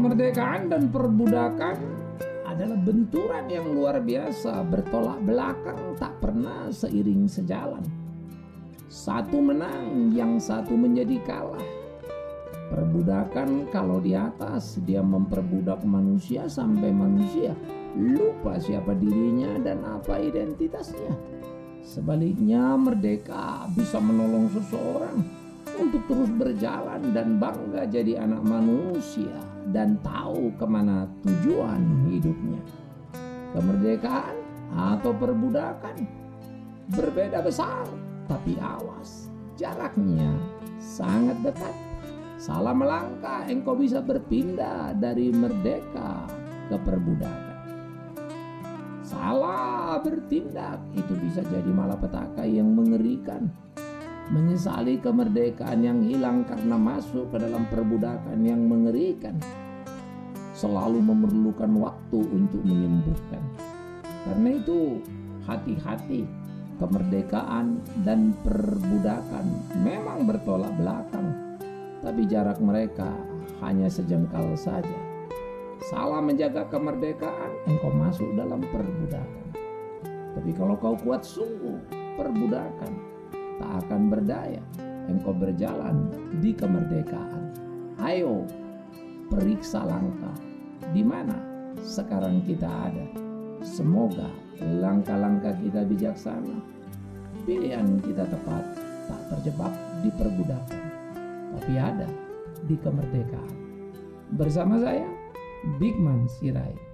Kemerdekaan dan perbudakan adalah benturan yang luar biasa, bertolak belakang, tak pernah seiring sejalan. Satu menang, yang satu menjadi kalah. Perbudakan kalau di atas dia memperbudak manusia sampai manusia lupa siapa dirinya dan apa identitasnya. Sebaliknya merdeka bisa menolong seseorang untuk terus berjalan dan bangga jadi anak manusia dan tahu ke mana tujuan hidupnya. Kemerdekaan atau perbudakan berbeda besar, tapi awas, jaraknya sangat dekat. Salah melangkah, engkau bisa berpindah dari merdeka ke perbudakan. Salah bertindak, itu bisa jadi malapetaka yang mengerikan menyesali kemerdekaan yang hilang karena masuk ke dalam perbudakan yang mengerikan, selalu memerlukan waktu untuk menyembuhkan. Karena itu, hati-hati, kemerdekaan dan perbudakan memang bertolak belakang, tapi jarak mereka hanya sejengkal saja. Salah menjaga kemerdekaan, engkau masuk dalam perbudakan. Tapi kalau kau kuat sungguh, perbudakan tak akan berdaya. Engkau berjalan di kemerdekaan. Ayo, periksa langkah. Di mana sekarang kita ada? Semoga langkah-langkah kita bijaksana. Pilihan kita tepat, tak terjebak di perbudakan, tapi ada di kemerdekaan. Bersama saya, Bigman Sirai.